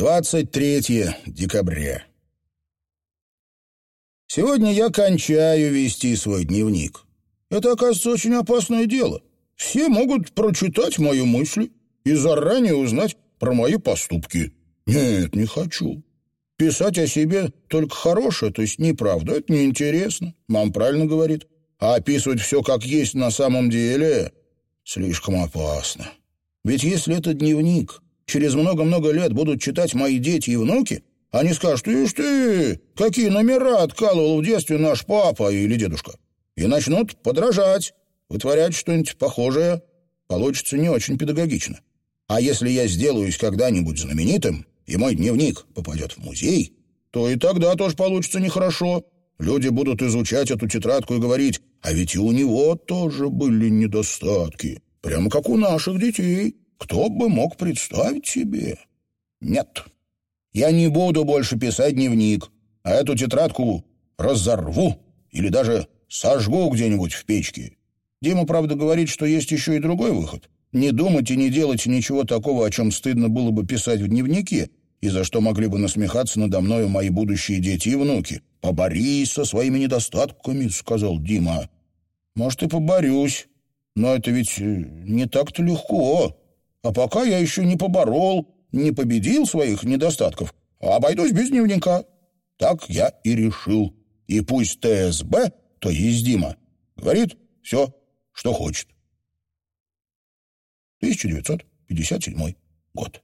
23 декабря. Сегодня я кончаю вести свой дневник. Это, оказывается, очень опасное дело. Все могут прочитать мои мысли и заранее узнать про мои поступки. Нет, не хочу. Писать о себе только хорошее, то есть неправду, это неинтересно. Мам правильно говорит. А описывать все как есть на самом деле слишком опасно. Ведь если это дневник, через много-много лет будут читать мои дети и внуки, они скажут, ишь ты, какие номера откалывал в детстве наш папа или дедушка. И начнут подражать, вытворять что-нибудь похожее. Получится не очень педагогично. А если я сделаюсь когда-нибудь знаменитым, и мой дневник попадет в музей, то и тогда тоже получится нехорошо. Люди будут изучать эту тетрадку и говорить, а ведь и у него тоже были недостатки, прямо как у наших детей. Кто бы мог представить себе? Нет, я не буду больше писать дневник, а эту тетрадку разорву или даже сожгу где-нибудь в печке. Дима, правда, говорит, что есть еще и другой выход. Не думать и не делать ничего такого, о чем стыдно было бы писать в дневнике, и за что могли бы насмехаться надо мною мои будущие дети и внуки. «Поборись со своими недостатками», — сказал Дима. «Может, и поборюсь, но это ведь э, не так-то легко. А пока я еще не поборол, не победил своих недостатков, а обойдусь без дневника. Так я и решил. И пусть ТСБ, то есть Дима, говорит все, что хочет. 1957 год.